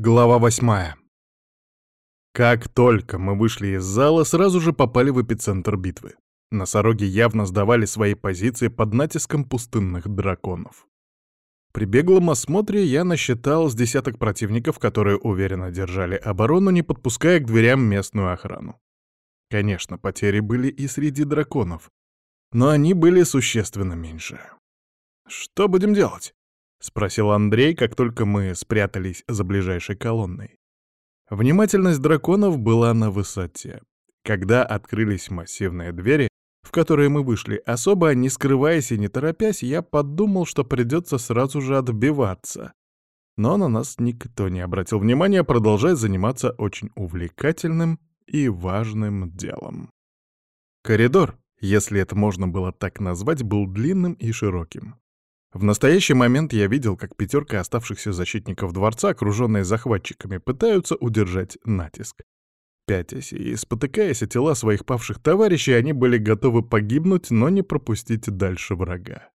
Глава восьмая. Как только мы вышли из зала, сразу же попали в эпицентр битвы. Носороги явно сдавали свои позиции под натиском пустынных драконов. При беглом осмотре я насчитал с десяток противников, которые уверенно держали оборону, не подпуская к дверям местную охрану. Конечно, потери были и среди драконов, но они были существенно меньше. Что будем делать? — спросил Андрей, как только мы спрятались за ближайшей колонной. Внимательность драконов была на высоте. Когда открылись массивные двери, в которые мы вышли, особо не скрываясь и не торопясь, я подумал, что придется сразу же отбиваться. Но на нас никто не обратил внимания, продолжая заниматься очень увлекательным и важным делом. Коридор, если это можно было так назвать, был длинным и широким. В настоящий момент я видел, как пятерка оставшихся защитников дворца, окруженные захватчиками, пытаются удержать натиск. Пятясь и спотыкаясь о тела своих павших товарищей, они были готовы погибнуть, но не пропустить дальше врага.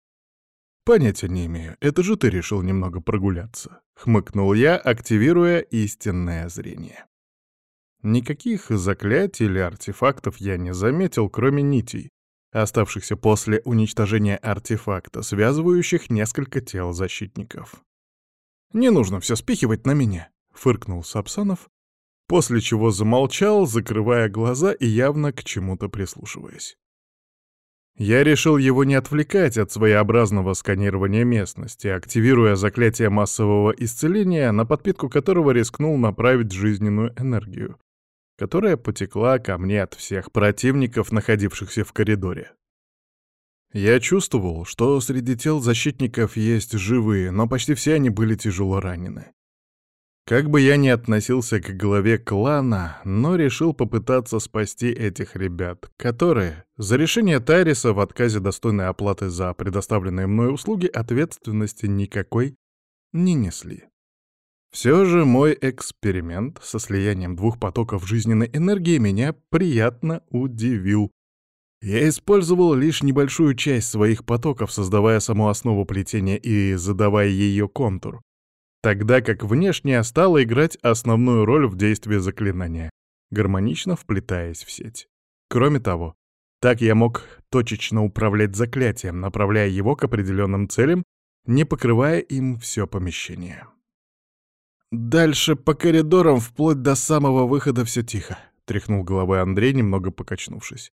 «Понятия не имею, это же ты решил немного прогуляться», — хмыкнул я, активируя истинное зрение. Никаких заклятий или артефактов я не заметил, кроме нитей, оставшихся после уничтожения артефакта, связывающих несколько тел защитников. «Не нужно все спихивать на меня», — фыркнул Сапсанов, после чего замолчал, закрывая глаза и явно к чему-то прислушиваясь. Я решил его не отвлекать от своеобразного сканирования местности, активируя заклятие массового исцеления, на подпитку которого рискнул направить жизненную энергию, которая потекла ко мне от всех противников, находившихся в коридоре. Я чувствовал, что среди тел защитников есть живые, но почти все они были тяжело ранены. Как бы я ни относился к главе клана, но решил попытаться спасти этих ребят, которые за решение Тайриса в отказе достойной оплаты за предоставленные мной услуги ответственности никакой не несли. Все же мой эксперимент со слиянием двух потоков жизненной энергии меня приятно удивил. Я использовал лишь небольшую часть своих потоков, создавая саму основу плетения и задавая ее контур, тогда как внешняя стала играть основную роль в действии заклинания, гармонично вплетаясь в сеть. Кроме того, так я мог точечно управлять заклятием, направляя его к определенным целям, не покрывая им все помещение. «Дальше по коридорам вплоть до самого выхода все тихо», — тряхнул головой Андрей, немного покачнувшись.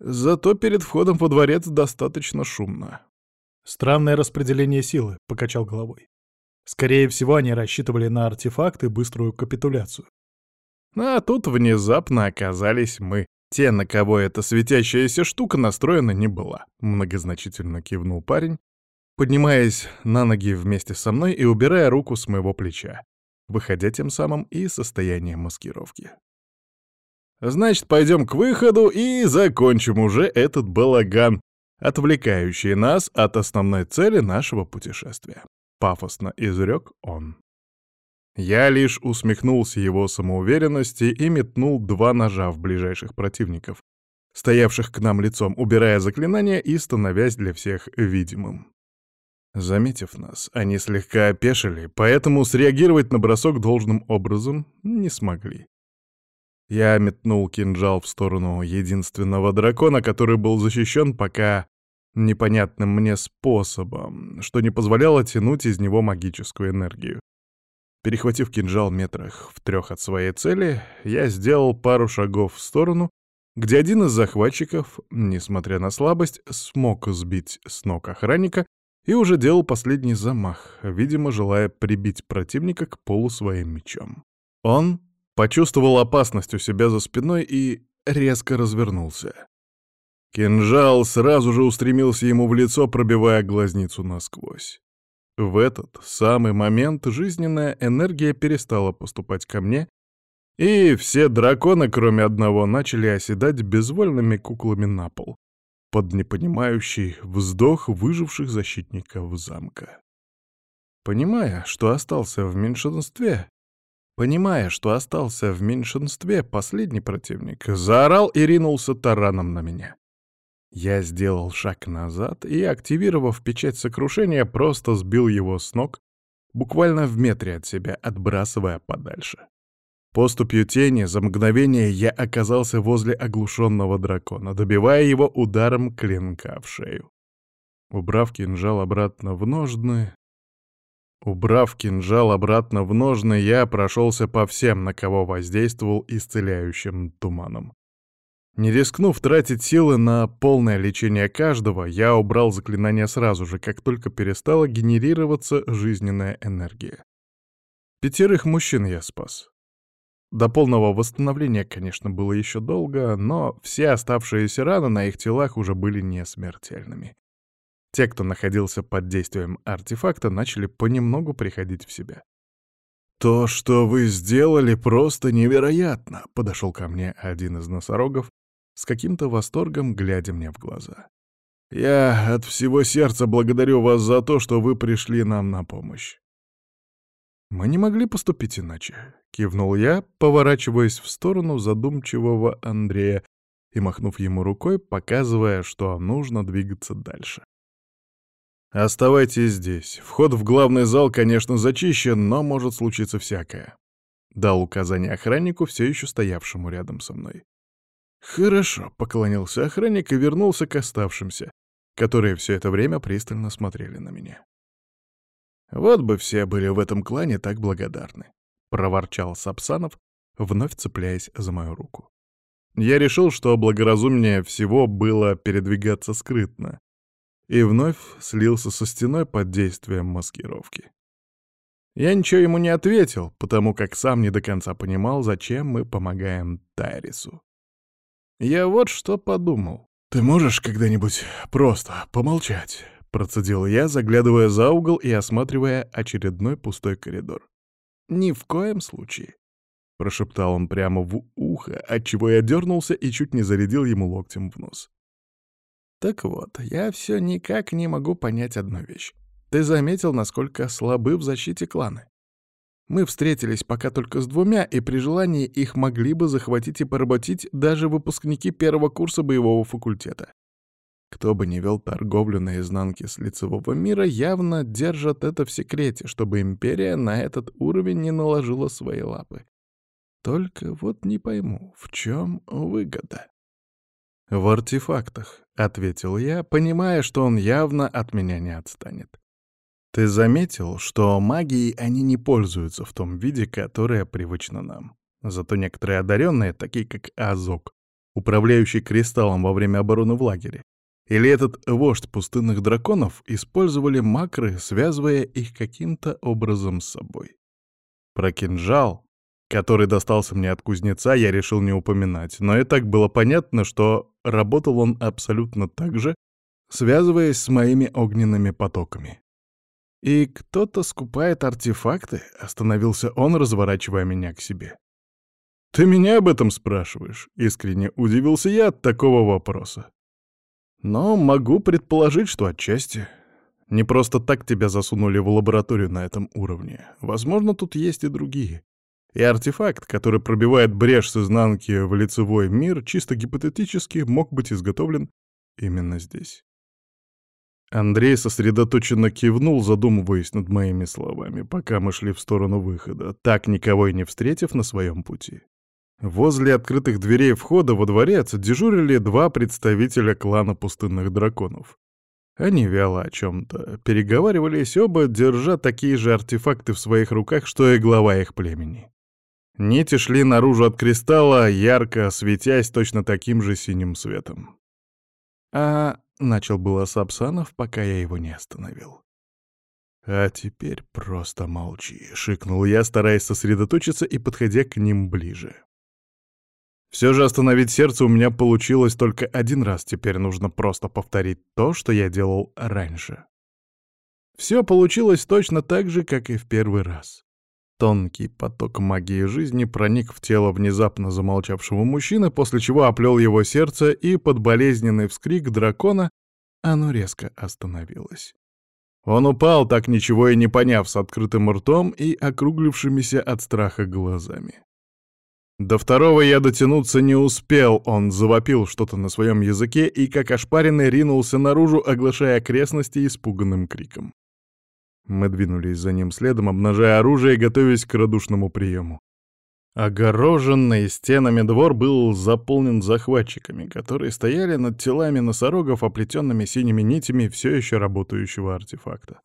«Зато перед входом во дворец достаточно шумно». «Странное распределение силы», — покачал головой. «Скорее всего, они рассчитывали на артефакт и быструю капитуляцию». А тут внезапно оказались мы. Те, на кого эта светящаяся штука настроена не была. Многозначительно кивнул парень, поднимаясь на ноги вместе со мной и убирая руку с моего плеча, выходя тем самым из состояния маскировки. «Значит, пойдем к выходу и закончим уже этот балаган, отвлекающий нас от основной цели нашего путешествия», — пафосно изрек он. Я лишь усмехнулся его самоуверенности и метнул два ножа в ближайших противников, стоявших к нам лицом, убирая заклинания и становясь для всех видимым. Заметив нас, они слегка опешили, поэтому среагировать на бросок должным образом не смогли. Я метнул кинжал в сторону единственного дракона, который был защищен пока непонятным мне способом, что не позволяло тянуть из него магическую энергию. Перехватив кинжал метрах в трех от своей цели, я сделал пару шагов в сторону, где один из захватчиков, несмотря на слабость, смог сбить с ног охранника и уже делал последний замах, видимо, желая прибить противника к полу своим мечом. Он почувствовал опасность у себя за спиной и резко развернулся. Кинжал сразу же устремился ему в лицо, пробивая глазницу насквозь. В этот самый момент жизненная энергия перестала поступать ко мне, и все драконы, кроме одного, начали оседать безвольными куклами на пол, под непонимающий вздох выживших защитников замка. Понимая, что остался в меньшинстве, понимая, что остался в меньшинстве, последний противник заорал и ринулся тараном на меня. Я сделал шаг назад и, активировав печать сокрушения, просто сбил его с ног, буквально в метре от себя, отбрасывая подальше. Поступью тени за мгновение я оказался возле оглушенного дракона, добивая его ударом клинка в шею. Убрав кинжал обратно в ножны... Убрав кинжал обратно в ножны, я прошелся по всем, на кого воздействовал исцеляющим туманом. Не рискнув тратить силы на полное лечение каждого, я убрал заклинание сразу же, как только перестала генерироваться жизненная энергия. Пятерых мужчин я спас. До полного восстановления, конечно, было еще долго, но все оставшиеся раны на их телах уже были не смертельными. Те, кто находился под действием артефакта, начали понемногу приходить в себя. «То, что вы сделали, просто невероятно!» — подошел ко мне один из носорогов, с каким-то восторгом глядя мне в глаза. «Я от всего сердца благодарю вас за то, что вы пришли нам на помощь. «Мы не могли поступить иначе», — кивнул я, поворачиваясь в сторону задумчивого Андрея и махнув ему рукой, показывая, что нужно двигаться дальше. «Оставайтесь здесь. Вход в главный зал, конечно, зачищен, но может случиться всякое», — дал указание охраннику, все еще стоявшему рядом со мной. «Хорошо», — поклонился охранник и вернулся к оставшимся, которые все это время пристально смотрели на меня. Вот бы все были в этом клане так благодарны, — проворчал Сапсанов, вновь цепляясь за мою руку. Я решил, что благоразумнее всего было передвигаться скрытно, и вновь слился со стеной под действием маскировки. Я ничего ему не ответил, потому как сам не до конца понимал, зачем мы помогаем Тайрису. Я вот что подумал. «Ты можешь когда-нибудь просто помолчать?» Процедил я, заглядывая за угол и осматривая очередной пустой коридор. «Ни в коем случае», — прошептал он прямо в ухо, отчего я дернулся и чуть не зарядил ему локтем в нос. «Так вот, я все никак не могу понять одну вещь. Ты заметил, насколько слабы в защите кланы? Мы встретились пока только с двумя, и при желании их могли бы захватить и поработить даже выпускники первого курса боевого факультета. Кто бы ни вел торговлю на изнанке с лицевого мира, явно держат это в секрете, чтобы империя на этот уровень не наложила свои лапы. Только вот не пойму, в чем выгода? «В артефактах», — ответил я, понимая, что он явно от меня не отстанет. «Ты заметил, что магией они не пользуются в том виде, которое привычно нам. Зато некоторые одаренные, такие как Азок, управляющий кристаллом во время обороны в лагере, или этот вождь пустынных драконов использовали макры, связывая их каким-то образом с собой. Про кинжал, который достался мне от кузнеца, я решил не упоминать, но и так было понятно, что работал он абсолютно так же, связываясь с моими огненными потоками. «И кто-то скупает артефакты?» — остановился он, разворачивая меня к себе. «Ты меня об этом спрашиваешь?» — искренне удивился я от такого вопроса. Но могу предположить, что отчасти. Не просто так тебя засунули в лабораторию на этом уровне. Возможно, тут есть и другие. И артефакт, который пробивает брешь с изнанки в лицевой мир, чисто гипотетически мог быть изготовлен именно здесь. Андрей сосредоточенно кивнул, задумываясь над моими словами, пока мы шли в сторону выхода, так никого и не встретив на своем пути. Возле открытых дверей входа во дворец дежурили два представителя клана пустынных драконов. Они вяло о чем-то переговаривались, оба держа такие же артефакты в своих руках, что и глава их племени. Нити шли наружу от кристалла, ярко светясь точно таким же синим светом. «А...» — начал было Сапсанов, пока я его не остановил. «А теперь просто молчи», — шикнул я, стараясь сосредоточиться и подходя к ним ближе. Все же остановить сердце у меня получилось только один раз, теперь нужно просто повторить то, что я делал раньше. Все получилось точно так же, как и в первый раз. Тонкий поток магии жизни проник в тело внезапно замолчавшего мужчины, после чего оплел его сердце, и под болезненный вскрик дракона оно резко остановилось. Он упал, так ничего и не поняв, с открытым ртом и округлившимися от страха глазами. До второго я дотянуться не успел, он завопил что-то на своем языке и, как ошпаренный, ринулся наружу, оглашая окрестности испуганным криком. Мы двинулись за ним следом, обнажая оружие и готовясь к радушному приему. Огороженный стенами двор был заполнен захватчиками, которые стояли над телами носорогов, оплетенными синими нитями все еще работающего артефакта.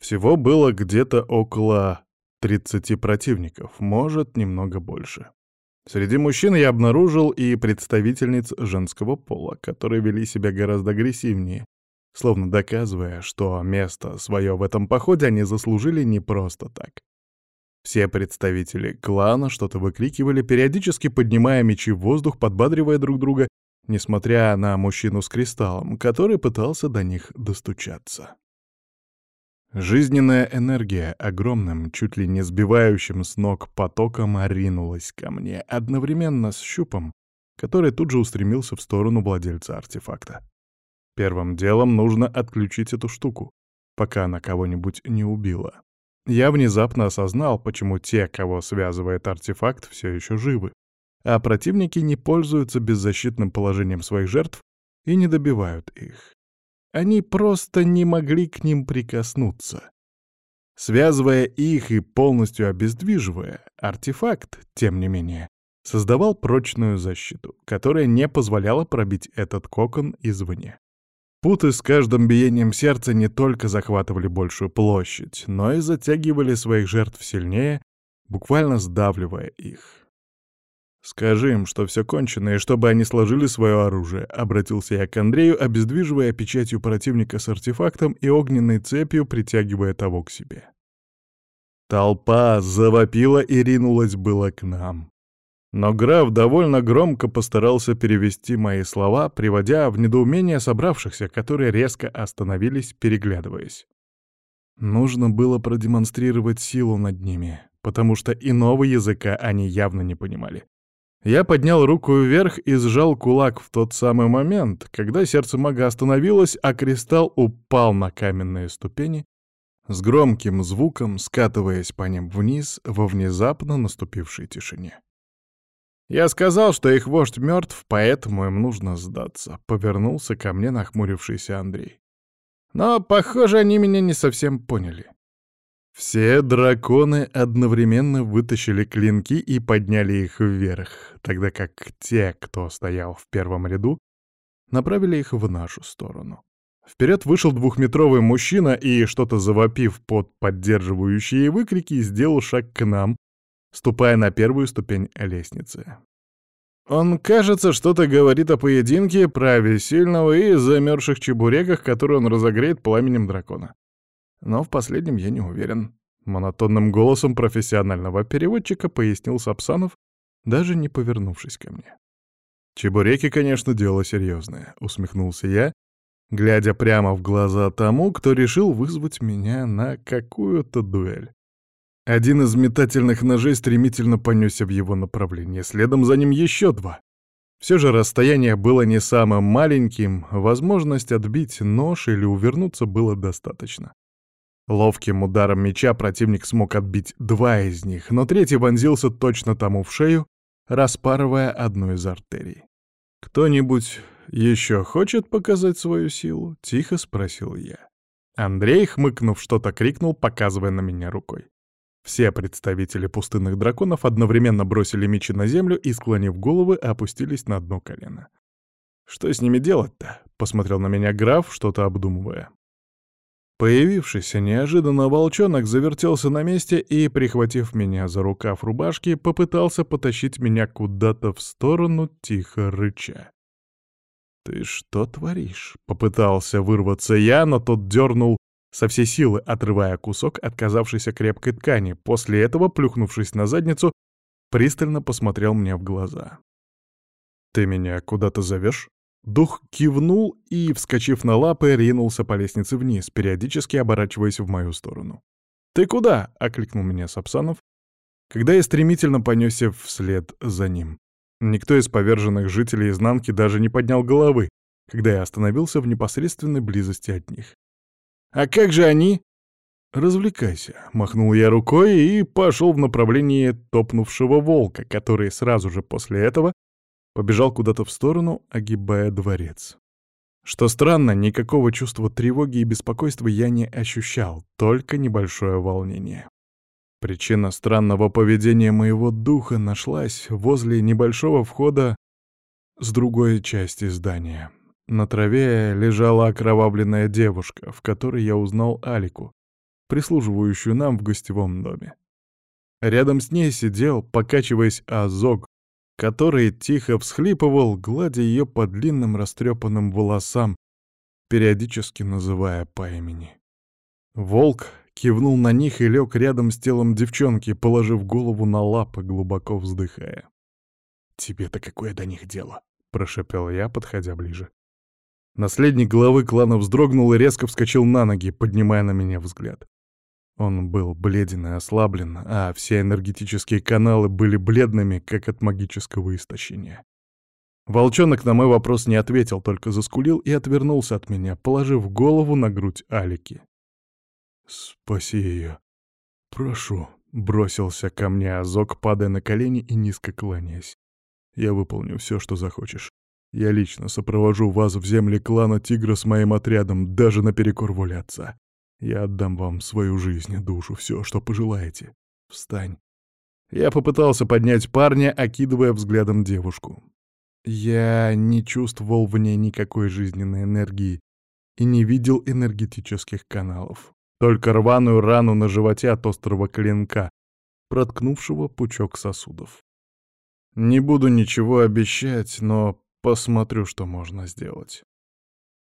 Всего было где-то около 30 противников, может, немного больше. Среди мужчин я обнаружил и представительниц женского пола, которые вели себя гораздо агрессивнее, словно доказывая, что место свое в этом походе они заслужили не просто так. Все представители клана что-то выкрикивали, периодически поднимая мечи в воздух, подбадривая друг друга, несмотря на мужчину с кристаллом, который пытался до них достучаться. Жизненная энергия огромным, чуть ли не сбивающим с ног потоком ринулась ко мне, одновременно с щупом, который тут же устремился в сторону владельца артефакта. Первым делом нужно отключить эту штуку, пока она кого-нибудь не убила. Я внезапно осознал, почему те, кого связывает артефакт, все еще живы, а противники не пользуются беззащитным положением своих жертв и не добивают их. Они просто не могли к ним прикоснуться. Связывая их и полностью обездвиживая, артефакт, тем не менее, создавал прочную защиту, которая не позволяла пробить этот кокон извне. Путы с каждым биением сердца не только захватывали большую площадь, но и затягивали своих жертв сильнее, буквально сдавливая их. «Скажи им, что все кончено, и чтобы они сложили свое оружие», — обратился я к Андрею, обездвиживая печатью противника с артефактом и огненной цепью, притягивая того к себе. Толпа завопила и ринулась было к нам. Но граф довольно громко постарался перевести мои слова, приводя в недоумение собравшихся, которые резко остановились, переглядываясь. Нужно было продемонстрировать силу над ними, потому что иного языка они явно не понимали. Я поднял руку вверх и сжал кулак в тот самый момент, когда сердце мага остановилось, а кристалл упал на каменные ступени, с громким звуком скатываясь по ним вниз во внезапно наступившей тишине. «Я сказал, что их вождь мертв, поэтому им нужно сдаться», — повернулся ко мне нахмурившийся Андрей. «Но, похоже, они меня не совсем поняли». Все драконы одновременно вытащили клинки и подняли их вверх, тогда как те, кто стоял в первом ряду, направили их в нашу сторону. Вперед вышел двухметровый мужчина и, что-то завопив под поддерживающие выкрики, сделал шаг к нам, ступая на первую ступень лестницы. Он, кажется, что-то говорит о поединке, праве сильного и замерзших чебуреках, которые он разогреет пламенем дракона. Но в последнем я не уверен. Монотонным голосом профессионального переводчика пояснил Сапсанов, даже не повернувшись ко мне. «Чебуреки, конечно, дело серьезное», — усмехнулся я, глядя прямо в глаза тому, кто решил вызвать меня на какую-то дуэль. Один из метательных ножей стремительно понесся в его направлении, следом за ним еще два. Все же расстояние было не самым маленьким, возможность отбить нож или увернуться было достаточно. Ловким ударом меча противник смог отбить два из них, но третий вонзился точно тому в шею, распарывая одну из артерий. «Кто-нибудь еще хочет показать свою силу?» — тихо спросил я. Андрей, хмыкнув, что-то крикнул, показывая на меня рукой. Все представители пустынных драконов одновременно бросили мечи на землю и, склонив головы, опустились на дно колено. «Что с ними делать-то?» — посмотрел на меня граф, что-то обдумывая. Появившийся неожиданно волчонок завертелся на месте и, прихватив меня за рукав рубашки, попытался потащить меня куда-то в сторону, тихо рыча. «Ты что творишь?» — попытался вырваться я, но тот дернул со всей силы отрывая кусок отказавшейся крепкой ткани, после этого, плюхнувшись на задницу, пристально посмотрел мне в глаза. «Ты меня куда-то зовешь?» Дух кивнул и, вскочив на лапы, ринулся по лестнице вниз, периодически оборачиваясь в мою сторону. «Ты куда?» — окликнул меня Сапсанов, когда я стремительно понесся вслед за ним. Никто из поверженных жителей изнанки даже не поднял головы, когда я остановился в непосредственной близости от них. А как же они?» «Развлекайся», — махнул я рукой и пошел в направлении топнувшего волка, который сразу же после этого побежал куда-то в сторону, огибая дворец. Что странно, никакого чувства тревоги и беспокойства я не ощущал, только небольшое волнение. Причина странного поведения моего духа нашлась возле небольшого входа с другой части здания. На траве лежала окровавленная девушка, в которой я узнал Алику, прислуживающую нам в гостевом доме. Рядом с ней сидел, покачиваясь Азог, который тихо всхлипывал, гладя ее по длинным растрепанным волосам, периодически называя по имени. Волк кивнул на них и лег рядом с телом девчонки, положив голову на лапы, глубоко вздыхая. «Тебе-то какое до них дело?» — прошепел я, подходя ближе. Наследник главы клана вздрогнул и резко вскочил на ноги, поднимая на меня взгляд. Он был бледен и ослаблен, а все энергетические каналы были бледными, как от магического истощения. Волчонок на мой вопрос не ответил, только заскулил и отвернулся от меня, положив голову на грудь Алики. «Спаси ее. Прошу», — бросился ко мне Азок, падая на колени и низко кланяясь. «Я выполню все, что захочешь. Я лично сопровожу вас в земли клана Тигра с моим отрядом, даже наперекор воли отца. Я отдам вам свою жизнь, душу, все, что пожелаете. Встань. Я попытался поднять парня, окидывая взглядом девушку. Я не чувствовал в ней никакой жизненной энергии и не видел энергетических каналов. Только рваную рану на животе от острого клинка, проткнувшего пучок сосудов. Не буду ничего обещать, но посмотрю, что можно сделать.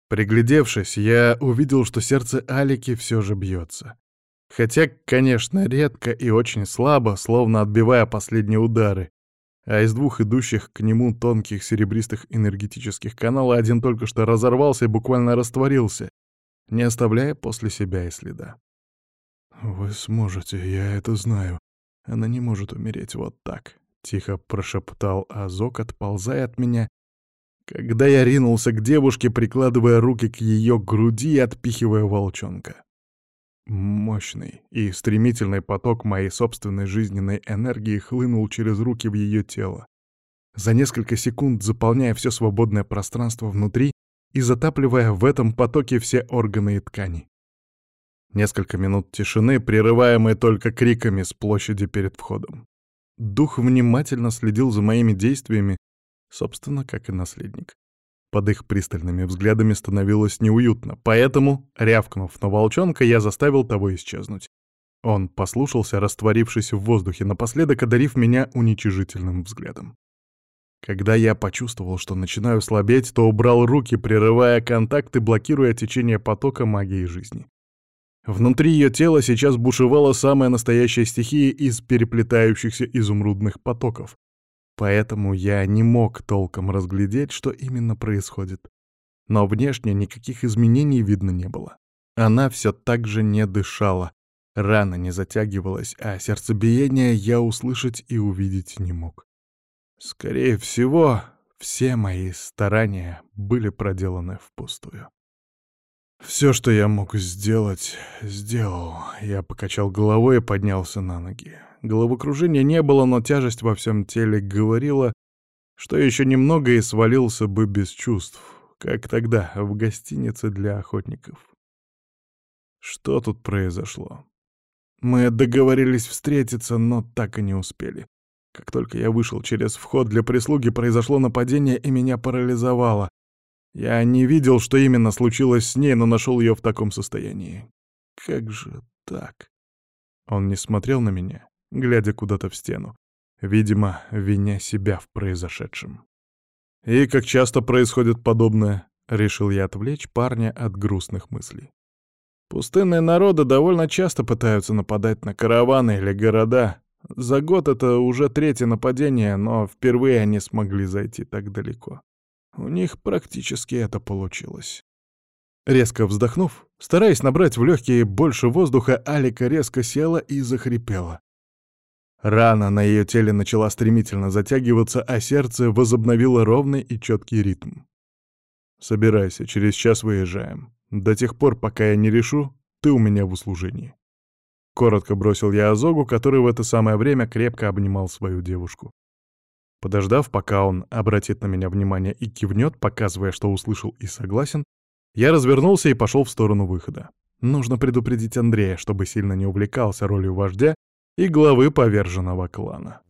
Приглядевшись, я увидел, что сердце Алики все же бьется. Хотя, конечно, редко и очень слабо, словно отбивая последние удары. А из двух идущих к нему тонких серебристых энергетических канала один только что разорвался и буквально растворился, не оставляя после себя и следа. «Вы сможете, я это знаю. Она не может умереть вот так», — тихо прошептал Азок, отползая от меня когда я ринулся к девушке, прикладывая руки к ее груди и отпихивая волчонка. Мощный и стремительный поток моей собственной жизненной энергии хлынул через руки в ее тело, за несколько секунд заполняя все свободное пространство внутри и затапливая в этом потоке все органы и ткани. Несколько минут тишины, прерываемые только криками с площади перед входом. Дух внимательно следил за моими действиями, Собственно, как и наследник. Под их пристальными взглядами становилось неуютно, поэтому, рявкнув на волчонка, я заставил того исчезнуть. Он послушался, растворившись в воздухе, напоследок одарив меня уничижительным взглядом. Когда я почувствовал, что начинаю слабеть, то убрал руки, прерывая контакт и блокируя течение потока магии жизни. Внутри ее тела сейчас бушевала самая настоящая стихия из переплетающихся изумрудных потоков, Поэтому я не мог толком разглядеть, что именно происходит. Но внешне никаких изменений видно не было. Она все так же не дышала, рана не затягивалась, а сердцебиение я услышать и увидеть не мог. Скорее всего, все мои старания были проделаны впустую. Все, что я мог сделать, сделал. Я покачал головой и поднялся на ноги. Головокружения не было, но тяжесть во всем теле говорила, что еще немного и свалился бы без чувств, как тогда, в гостинице для охотников. Что тут произошло? Мы договорились встретиться, но так и не успели. Как только я вышел через вход для прислуги, произошло нападение и меня парализовало. Я не видел, что именно случилось с ней, но нашел ее в таком состоянии. Как же так? Он не смотрел на меня, глядя куда-то в стену, видимо, виня себя в произошедшем. И как часто происходит подобное, решил я отвлечь парня от грустных мыслей. Пустынные народы довольно часто пытаются нападать на караваны или города. За год это уже третье нападение, но впервые они смогли зайти так далеко. У них практически это получилось. Резко вздохнув, стараясь набрать в легкие больше воздуха, Алика резко села и захрипела. Рана на ее теле начала стремительно затягиваться, а сердце возобновило ровный и четкий ритм. «Собирайся, через час выезжаем. До тех пор, пока я не решу, ты у меня в услужении». Коротко бросил я Азогу, который в это самое время крепко обнимал свою девушку. Подождав, пока он обратит на меня внимание и кивнет, показывая, что услышал и согласен, я развернулся и пошел в сторону выхода. Нужно предупредить Андрея, чтобы сильно не увлекался ролью вождя и главы поверженного клана.